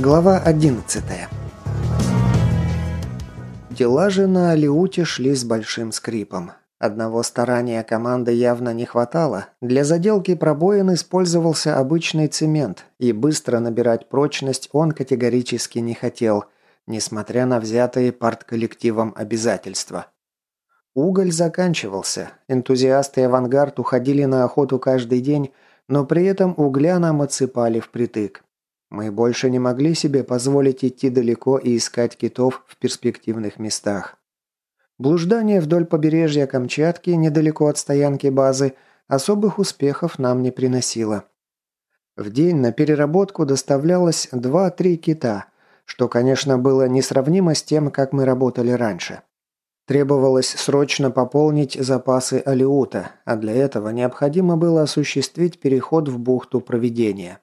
Глава 11 Дела же на Алиуте шли с большим скрипом. Одного старания команды явно не хватало. Для заделки пробоин использовался обычный цемент, и быстро набирать прочность он категорически не хотел, несмотря на взятые партколлективом обязательства. Уголь заканчивался. Энтузиасты авангард уходили на охоту каждый день, но при этом угля нам отсыпали впритык. Мы больше не могли себе позволить идти далеко и искать китов в перспективных местах. Блуждание вдоль побережья Камчатки, недалеко от стоянки базы, особых успехов нам не приносило. В день на переработку доставлялось 2-3 кита, что, конечно, было несравнимо с тем, как мы работали раньше. Требовалось срочно пополнить запасы алиута, а для этого необходимо было осуществить переход в бухту Проведения.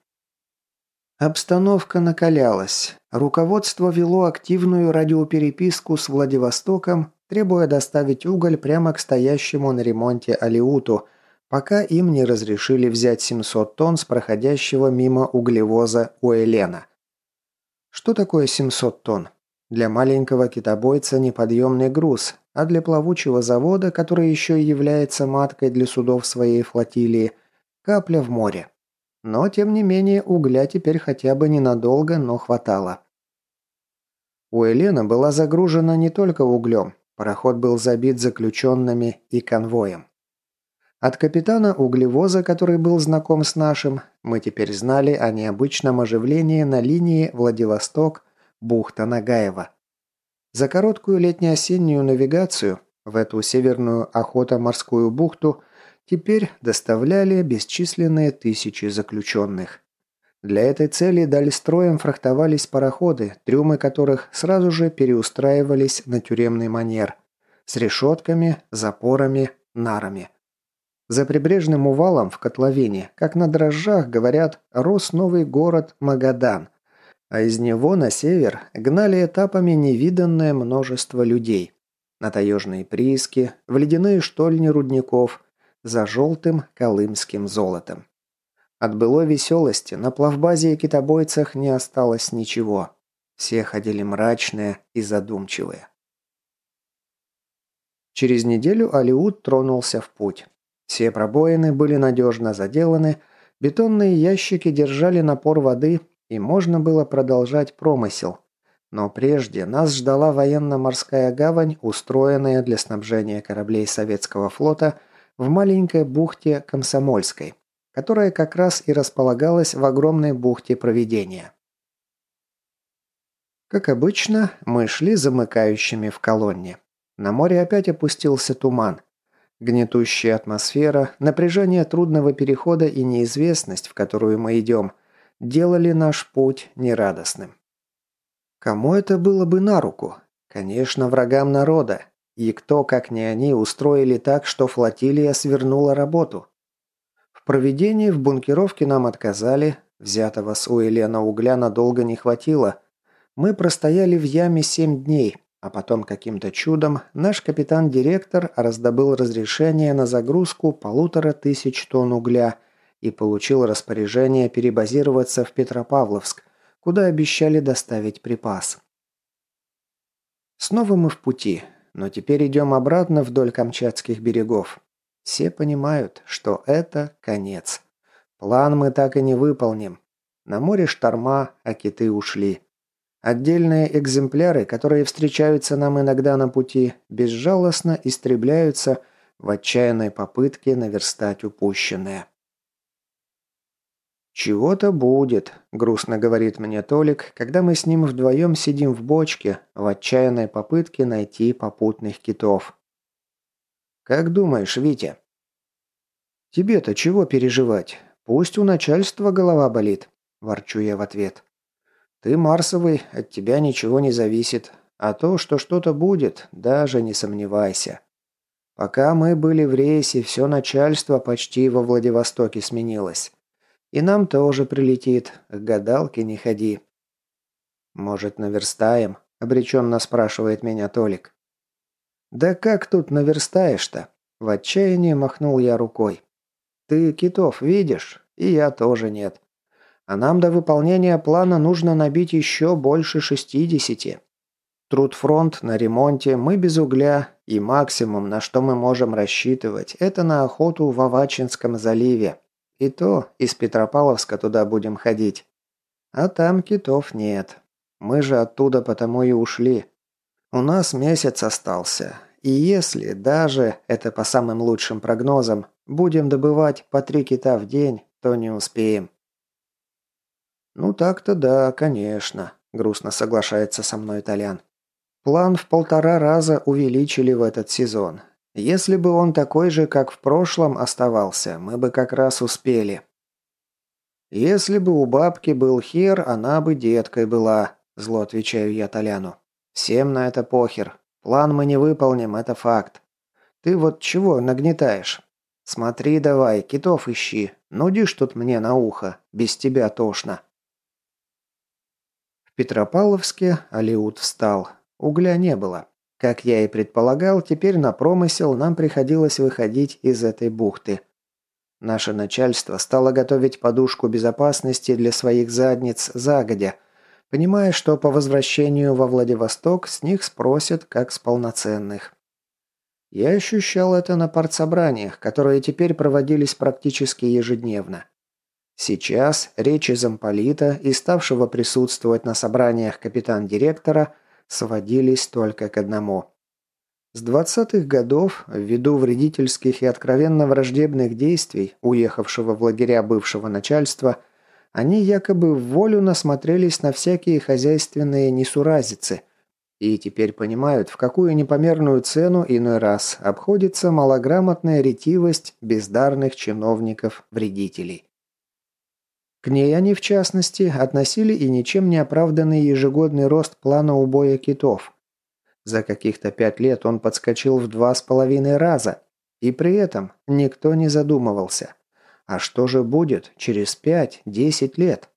Обстановка накалялась. Руководство вело активную радиопереписку с Владивостоком, требуя доставить уголь прямо к стоящему на ремонте Алиуту, пока им не разрешили взять 700 тонн с проходящего мимо углевоза Уэлена. Что такое 700 тонн? Для маленького китобойца неподъемный груз, а для плавучего завода, который еще и является маткой для судов своей флотилии, капля в море. Но, тем не менее, угля теперь хотя бы ненадолго, но хватало. У Елены была загружена не только углем, пароход был забит заключенными и конвоем. От капитана углевоза, который был знаком с нашим, мы теперь знали о необычном оживлении на линии Владивосток-Бухта Нагаева. За короткую летне-осеннюю навигацию в эту северную охото-морскую бухту – теперь доставляли бесчисленные тысячи заключенных. Для этой цели дальстроем фрахтовались пароходы, трюмы которых сразу же переустраивались на тюремный манер с решетками, запорами, нарами. За прибрежным увалом в котловине, как на дрожжах, говорят, рос новый город Магадан, а из него на север гнали этапами невиданное множество людей. На таежные прииски, в ледяные штольни рудников, за желтым колымским золотом. От былой веселости на плавбазе и китобойцах не осталось ничего. Все ходили мрачные и задумчивые. Через неделю Алиут тронулся в путь. Все пробоины были надежно заделаны, бетонные ящики держали напор воды, и можно было продолжать промысел. Но прежде нас ждала военно-морская гавань, устроенная для снабжения кораблей советского флота – в маленькой бухте Комсомольской, которая как раз и располагалась в огромной бухте Проведения. Как обычно, мы шли замыкающими в колонне. На море опять опустился туман. Гнетущая атмосфера, напряжение трудного перехода и неизвестность, в которую мы идем, делали наш путь нерадостным. Кому это было бы на руку? Конечно, врагам народа, и кто, как не они, устроили так, что флотилия свернула работу? В проведении в бункеровке нам отказали, взятого с Уэлена угля надолго не хватило. Мы простояли в яме семь дней, а потом каким-то чудом наш капитан-директор раздобыл разрешение на загрузку полутора тысяч тонн угля и получил распоряжение перебазироваться в Петропавловск, куда обещали доставить припас. Снова мы в пути, но теперь идем обратно вдоль Камчатских берегов. Все понимают, что это конец. План мы так и не выполним. На море шторма, а киты ушли. Отдельные экземпляры, которые встречаются нам иногда на пути, безжалостно истребляются в отчаянной попытке наверстать упущенное. «Чего-то будет», – грустно говорит мне Толик, когда мы с ним вдвоем сидим в бочке в отчаянной попытке найти попутных китов. «Как думаешь, Витя?» «Тебе-то чего переживать? Пусть у начальства голова болит», – ворчу я в ответ. «Ты Марсовый, от тебя ничего не зависит, а то, что что-то будет, даже не сомневайся. Пока мы были в рейсе, все начальство почти во Владивостоке сменилось». И нам тоже прилетит. К гадалке не ходи. Может, наверстаем? Обреченно спрашивает меня Толик. Да как тут наверстаешь-то? В отчаянии махнул я рукой. Ты китов видишь? И я тоже нет. А нам до выполнения плана нужно набить еще больше 60. Трудфронт на ремонте, мы без угля, и максимум, на что мы можем рассчитывать, это на охоту в Авачинском заливе. И то из Петропавловска туда будем ходить. А там китов нет. Мы же оттуда потому и ушли. У нас месяц остался. И если даже, это по самым лучшим прогнозам, будем добывать по три кита в день, то не успеем. «Ну так-то да, конечно», – грустно соглашается со мной Толян. План в полтора раза увеличили в этот сезон. Если бы он такой же, как в прошлом, оставался, мы бы как раз успели. Если бы у бабки был хер, она бы деткой была, зло отвечаю я Толяну. Всем на это похер. План мы не выполним, это факт. Ты вот чего нагнетаешь? Смотри давай, китов ищи. Нудишь тут мне на ухо. Без тебя тошно. В Петропавловске Алиут встал. Угля не было. Как я и предполагал, теперь на промысел нам приходилось выходить из этой бухты. Наше начальство стало готовить подушку безопасности для своих задниц загодя, понимая, что по возвращению во Владивосток с них спросят как с полноценных. Я ощущал это на партсобраниях, которые теперь проводились практически ежедневно. Сейчас речи замполита и ставшего присутствовать на собраниях капитан-директора – сводились только к одному. С 20-х годов, ввиду вредительских и откровенно враждебных действий, уехавшего в лагеря бывшего начальства, они якобы в волю насмотрелись на всякие хозяйственные несуразицы и теперь понимают, в какую непомерную цену иной раз обходится малограмотная ретивость бездарных чиновников-вредителей. К ней они, в частности, относили и ничем не оправданный ежегодный рост плана убоя китов. За каких-то пять лет он подскочил в два с половиной раза, и при этом никто не задумывался. А что же будет через пять-десять лет?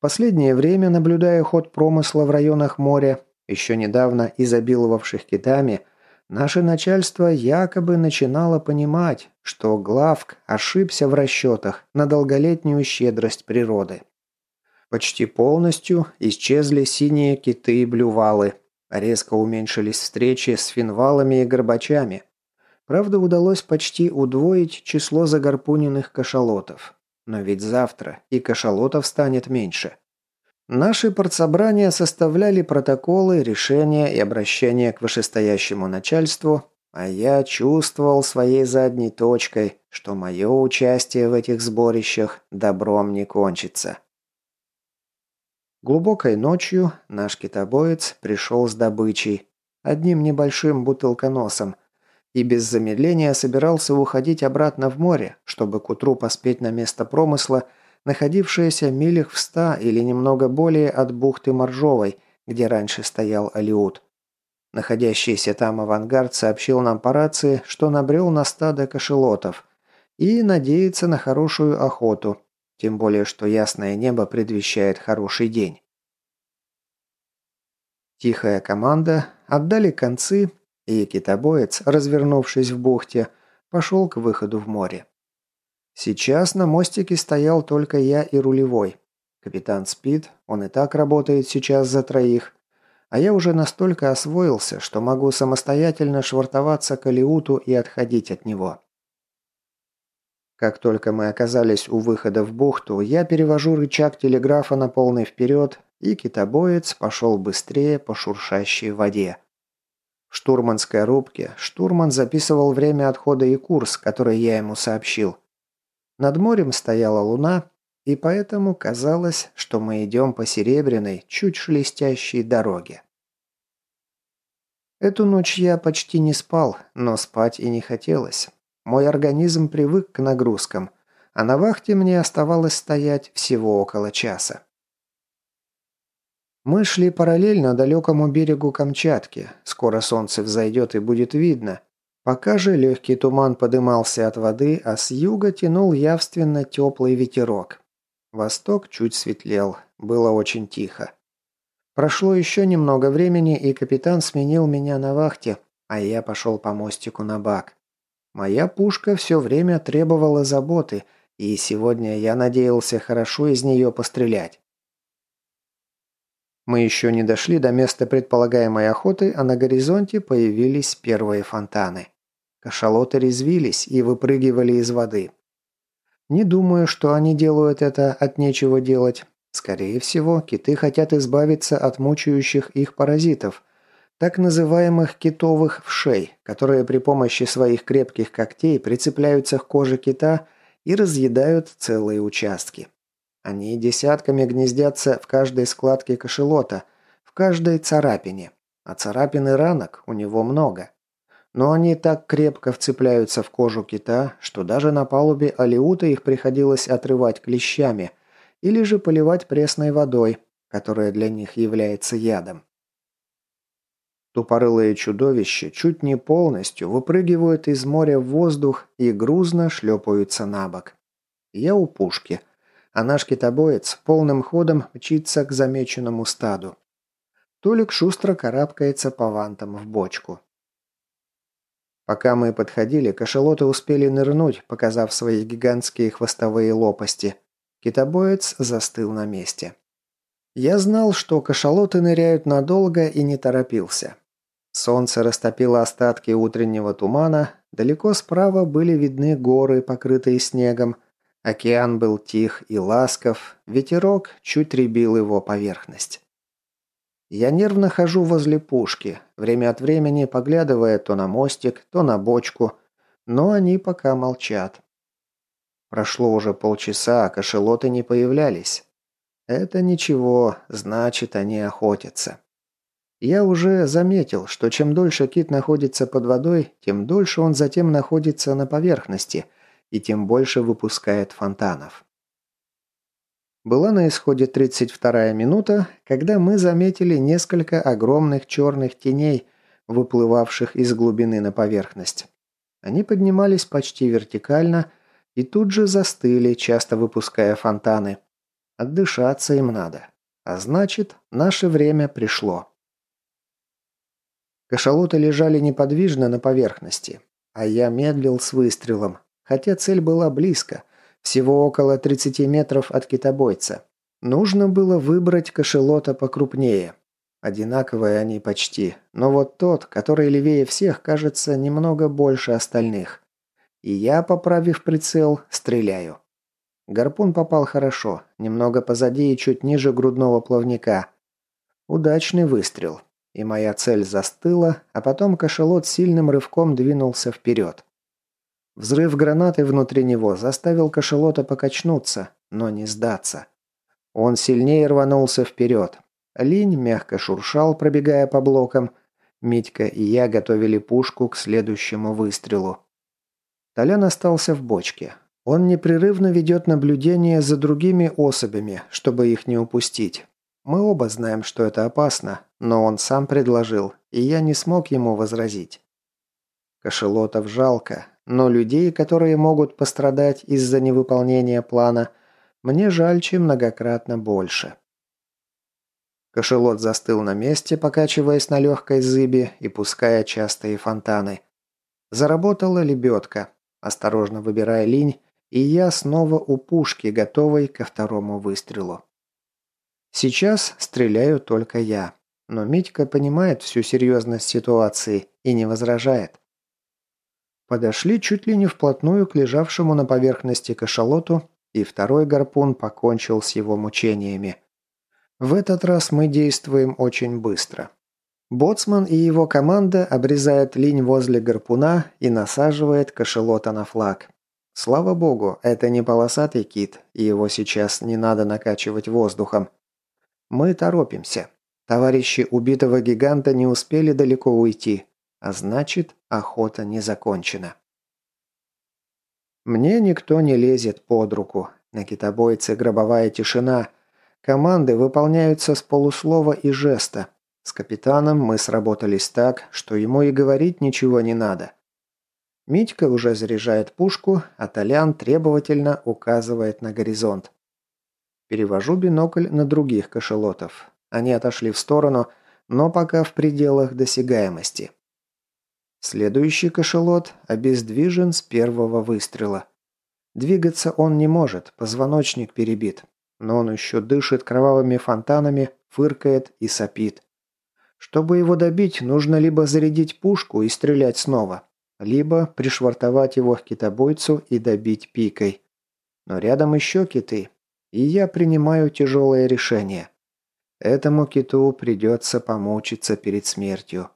Последнее время, наблюдая ход промысла в районах моря, еще недавно изобиловавших китами – Наше начальство якобы начинало понимать, что Главк ошибся в расчетах на долголетнюю щедрость природы. Почти полностью исчезли синие киты и блювалы. Резко уменьшились встречи с финвалами и горбачами. Правда, удалось почти удвоить число загорпуненных кашалотов. Но ведь завтра и кашалотов станет меньше. Наши партсобрания составляли протоколы, решения и обращения к вышестоящему начальству, а я чувствовал своей задней точкой, что мое участие в этих сборищах добром не кончится. Глубокой ночью наш китобоец пришел с добычей, одним небольшим бутылконосом, и без замедления собирался уходить обратно в море, чтобы к утру поспеть на место промысла – находившаяся милях в ста или немного более от бухты Моржовой, где раньше стоял Алиут. Находящийся там авангард сообщил нам по рации, что набрел на стадо кошелотов и надеется на хорошую охоту, тем более что ясное небо предвещает хороший день. Тихая команда отдали концы, и китобоец, развернувшись в бухте, пошел к выходу в море. Сейчас на мостике стоял только я и рулевой. Капитан спит, он и так работает сейчас за троих. А я уже настолько освоился, что могу самостоятельно швартоваться к Алиуту и отходить от него. Как только мы оказались у выхода в бухту, я перевожу рычаг телеграфа на полный вперед, и китобоец пошел быстрее по шуршащей воде. В штурманской рубке штурман записывал время отхода и курс, который я ему сообщил. Над морем стояла луна, и поэтому казалось, что мы идем по серебряной, чуть шелестящей дороге. Эту ночь я почти не спал, но спать и не хотелось. Мой организм привык к нагрузкам, а на вахте мне оставалось стоять всего около часа. Мы шли параллельно далекому берегу Камчатки. Скоро солнце взойдет и будет видно, Пока же легкий туман подымался от воды, а с юга тянул явственно теплый ветерок. Восток чуть светлел, было очень тихо. Прошло еще немного времени, и капитан сменил меня на вахте, а я пошел по мостику на бак. Моя пушка все время требовала заботы, и сегодня я надеялся хорошо из нее пострелять. Мы еще не дошли до места предполагаемой охоты, а на горизонте появились первые фонтаны. Кашалоты резвились и выпрыгивали из воды. Не думаю, что они делают это от нечего делать. Скорее всего, киты хотят избавиться от мучающих их паразитов, так называемых китовых вшей, которые при помощи своих крепких когтей прицепляются к коже кита и разъедают целые участки. Они десятками гнездятся в каждой складке кошелота, в каждой царапине. А царапины ранок у него много. Но они так крепко вцепляются в кожу кита, что даже на палубе Алиута их приходилось отрывать клещами или же поливать пресной водой, которая для них является ядом. Тупорылые чудовища чуть не полностью выпрыгивают из моря в воздух и грузно шлепаются на бок. Я у пушки, а наш китобоец полным ходом мчится к замеченному стаду. Толик шустро карабкается по вантам в бочку. Пока мы подходили, кашалоты успели нырнуть, показав свои гигантские хвостовые лопасти. Китобоец застыл на месте. Я знал, что кашалоты ныряют надолго и не торопился. Солнце растопило остатки утреннего тумана, далеко справа были видны горы, покрытые снегом, океан был тих и ласков, ветерок чуть ребил его поверхность. Я нервно хожу возле пушки, время от времени поглядывая то на мостик, то на бочку, но они пока молчат. Прошло уже полчаса, а кошелоты не появлялись. Это ничего, значит, они охотятся. Я уже заметил, что чем дольше кит находится под водой, тем дольше он затем находится на поверхности и тем больше выпускает фонтанов. Была на исходе 32-я минута, когда мы заметили несколько огромных черных теней, выплывавших из глубины на поверхность. Они поднимались почти вертикально и тут же застыли, часто выпуская фонтаны. Отдышаться им надо. А значит, наше время пришло. Кашалоты лежали неподвижно на поверхности, а я медлил с выстрелом, хотя цель была близко – всего около 30 метров от китобойца. Нужно было выбрать кошелота покрупнее. Одинаковые они почти, но вот тот, который левее всех, кажется немного больше остальных. И я, поправив прицел, стреляю. Гарпун попал хорошо, немного позади и чуть ниже грудного плавника. Удачный выстрел. И моя цель застыла, а потом кошелот сильным рывком двинулся вперед. Взрыв гранаты внутри него заставил кошелота покачнуться, но не сдаться. Он сильнее рванулся вперед. Линь мягко шуршал, пробегая по блокам. Митька и я готовили пушку к следующему выстрелу. Толян остался в бочке. Он непрерывно ведет наблюдение за другими особями, чтобы их не упустить. Мы оба знаем, что это опасно, но он сам предложил, и я не смог ему возразить. Кошелотов жалко, но людей, которые могут пострадать из-за невыполнения плана, мне жаль, чем многократно больше. Кошелот застыл на месте, покачиваясь на легкой зыбе и пуская частые фонтаны. Заработала лебедка, осторожно выбирая линь, и я снова у пушки, готовой ко второму выстрелу. Сейчас стреляю только я, но Митька понимает всю серьезность ситуации и не возражает. Подошли чуть ли не вплотную к лежавшему на поверхности кашалоту, и второй гарпун покончил с его мучениями. В этот раз мы действуем очень быстро. Боцман и его команда обрезают линь возле гарпуна и насаживает кашалота на флаг. Слава богу, это не полосатый кит, и его сейчас не надо накачивать воздухом. Мы торопимся. Товарищи убитого гиганта не успели далеко уйти. А значит, охота не закончена. Мне никто не лезет под руку. На китобойце гробовая тишина. Команды выполняются с полуслова и жеста. С капитаном мы сработались так, что ему и говорить ничего не надо. Митька уже заряжает пушку, а Толян требовательно указывает на горизонт. Перевожу бинокль на других кошелотов. Они отошли в сторону, но пока в пределах досягаемости. Следующий кошелот обездвижен с первого выстрела. Двигаться он не может, позвоночник перебит. Но он еще дышит кровавыми фонтанами, фыркает и сопит. Чтобы его добить, нужно либо зарядить пушку и стрелять снова, либо пришвартовать его к китобойцу и добить пикой. Но рядом еще киты, и я принимаю тяжелое решение. Этому киту придется помучиться перед смертью.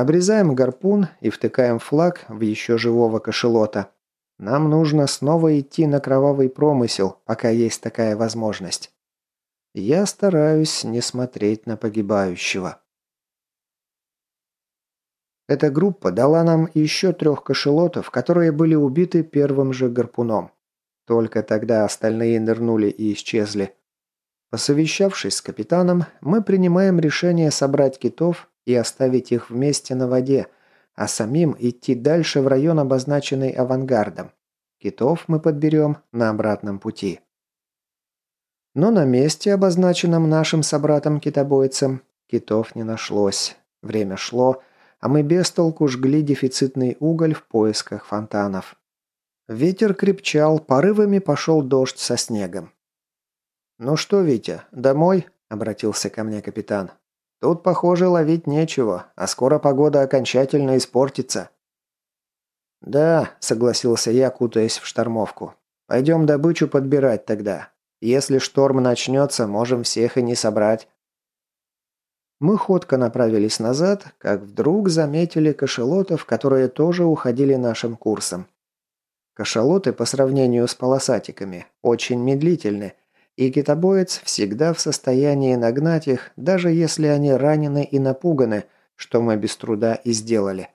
Обрезаем гарпун и втыкаем флаг в еще живого кошелота. Нам нужно снова идти на кровавый промысел, пока есть такая возможность. Я стараюсь не смотреть на погибающего. Эта группа дала нам еще трех кошелотов, которые были убиты первым же гарпуном. Только тогда остальные нырнули и исчезли. Посовещавшись с капитаном, мы принимаем решение собрать китов и оставить их вместе на воде, а самим идти дальше в район, обозначенный авангардом. Китов мы подберем на обратном пути. Но на месте, обозначенном нашим собратом-китобойцем, китов не нашлось. Время шло, а мы без толку жгли дефицитный уголь в поисках фонтанов. Ветер крепчал, порывами пошел дождь со снегом. «Ну что, Витя, домой?» – обратился ко мне капитан. «Тут, похоже, ловить нечего, а скоро погода окончательно испортится». «Да», – согласился я, кутаясь в штормовку. «Пойдем добычу подбирать тогда. Если шторм начнется, можем всех и не собрать». Мы ходко направились назад, как вдруг заметили кашалотов, которые тоже уходили нашим курсом. Кашалоты, по сравнению с полосатиками, очень медлительны, и китобоец всегда в состоянии нагнать их, даже если они ранены и напуганы, что мы без труда и сделали.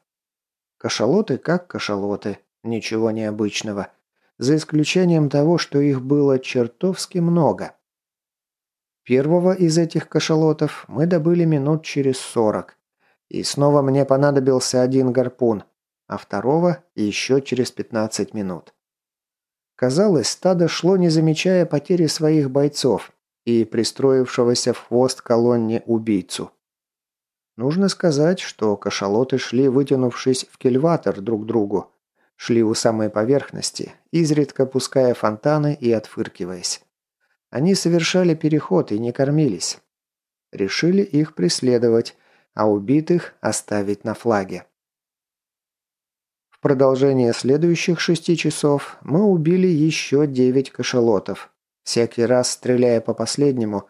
Кашалоты как кашалоты, ничего необычного, за исключением того, что их было чертовски много. Первого из этих кашалотов мы добыли минут через сорок. И снова мне понадобился один гарпун, а второго еще через пятнадцать минут. Казалось, стадо шло, не замечая потери своих бойцов и пристроившегося в хвост колонне убийцу. Нужно сказать, что кашалоты шли, вытянувшись в кельватор друг другу, шли у самой поверхности, изредка пуская фонтаны и отфыркиваясь. Они совершали переход и не кормились. Решили их преследовать, а убитых оставить на флаге. Продолжение следующих шести часов мы убили еще девять кашалотов, всякий раз стреляя по последнему,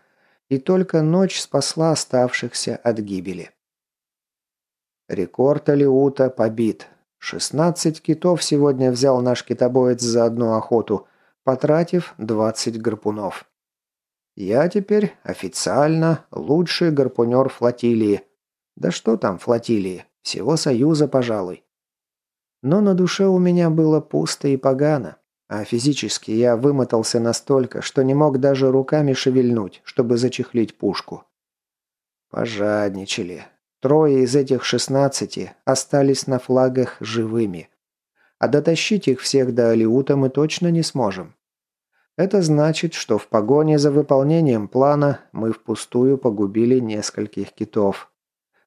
и только ночь спасла оставшихся от гибели. Рекорд Алиута побит. 16 китов сегодня взял наш китобоец за одну охоту, потратив 20 гарпунов. Я теперь официально лучший гарпунер флотилии. Да что там флотилии, всего Союза, пожалуй. Но на душе у меня было пусто и погано, а физически я вымотался настолько, что не мог даже руками шевельнуть, чтобы зачехлить пушку. Пожадничали. Трое из этих шестнадцати остались на флагах живыми. А дотащить их всех до Алиута мы точно не сможем. Это значит, что в погоне за выполнением плана мы впустую погубили нескольких китов.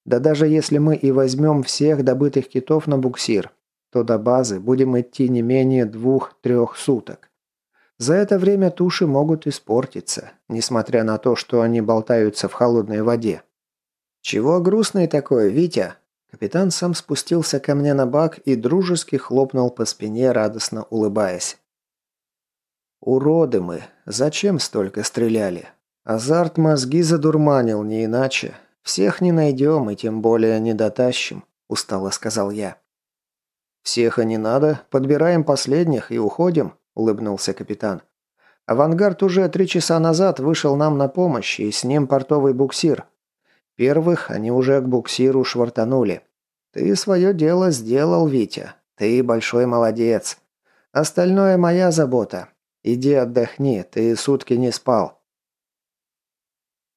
Да даже если мы и возьмем всех добытых китов на буксир, то до базы будем идти не менее двух-трех суток. За это время туши могут испортиться, несмотря на то, что они болтаются в холодной воде. «Чего грустный такой, Витя?» Капитан сам спустился ко мне на бак и дружески хлопнул по спине, радостно улыбаясь. Уроды мы. Зачем столько стреляли? Азарт мозги задурманил, не иначе. Всех не найдем и тем более не дотащим, устало сказал я. Всех и не надо, подбираем последних и уходим, улыбнулся капитан. Авангард уже три часа назад вышел нам на помощь, и с ним портовый буксир. Первых они уже к буксиру швартанули. Ты свое дело сделал, Витя. Ты большой молодец. Остальное моя забота. Иди отдохни, ты сутки не спал».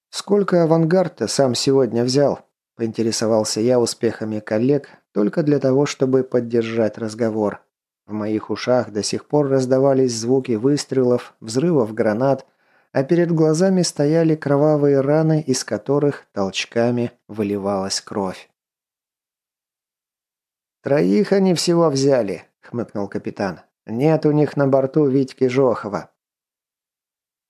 «Сколько авангард ты сам сегодня взял?» – поинтересовался я успехами коллег только для того, чтобы поддержать разговор. В моих ушах до сих пор раздавались звуки выстрелов, взрывов гранат, а перед глазами стояли кровавые раны, из которых толчками выливалась кровь. «Троих они всего взяли», – хмыкнул капитан. Нет у них на борту Витьки Жохова.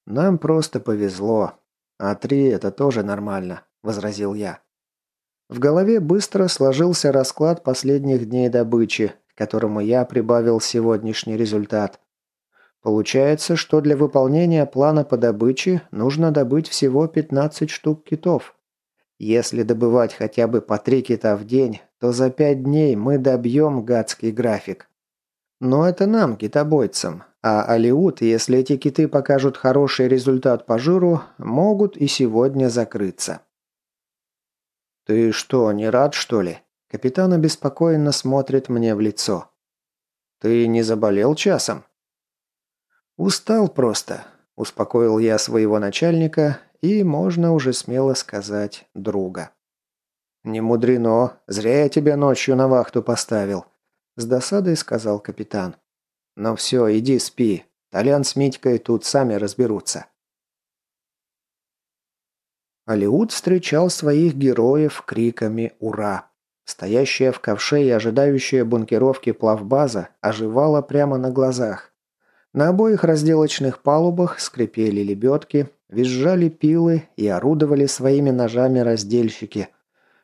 Нам просто повезло. А три – это тоже нормально, возразил я. В голове быстро сложился расклад последних дней добычи, к которому я прибавил сегодняшний результат. Получается, что для выполнения плана по добыче нужно добыть всего 15 штук китов. Если добывать хотя бы по 3 кита в день, то за 5 дней мы добьем гадский график. Но это нам, китобойцам. А Алиут, если эти киты покажут хороший результат по жиру, могут и сегодня закрыться. «Ты что, не рад, что ли?» Капитан обеспокоенно смотрит мне в лицо. «Ты не заболел часом?» «Устал просто», – успокоил я своего начальника и, можно уже смело сказать, друга. «Не мудрено, зря я тебя ночью на вахту поставил», – с досадой сказал капитан. «Ну все, иди спи. Толян с Митькой тут сами разберутся». Алиут встречал своих героев криками «Ура!». Стоящая в ковше и ожидающая бункеровки плавбаза оживала прямо на глазах. На обоих разделочных палубах скрипели лебедки, визжали пилы и орудовали своими ножами раздельщики.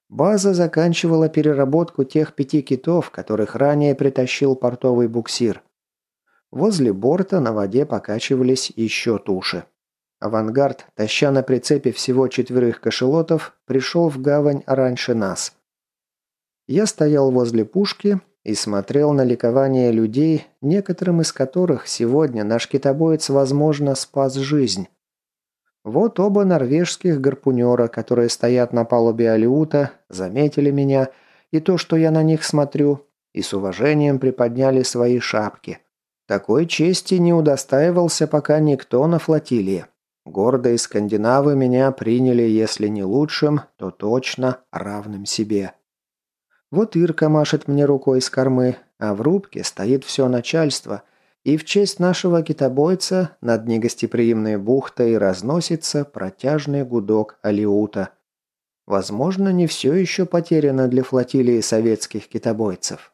База заканчивала переработку тех пяти китов, которых ранее притащил портовый буксир. Возле борта на воде покачивались еще туши. Авангард, таща на прицепе всего четверых кошелотов, пришел в гавань раньше нас. Я стоял возле пушки и смотрел на ликование людей, некоторым из которых сегодня наш китобоец, возможно, спас жизнь. Вот оба норвежских гарпунера, которые стоят на палубе Алиута, заметили меня и то, что я на них смотрю, и с уважением приподняли свои шапки. Такой чести не удостаивался пока никто на флотилии. Гордые скандинавы меня приняли, если не лучшим, то точно равным себе. Вот Ирка машет мне рукой с кормы, а в рубке стоит все начальство, и в честь нашего китобойца над негостеприимной бухтой разносится протяжный гудок алиута. Возможно, не все еще потеряно для флотилии советских китобойцев.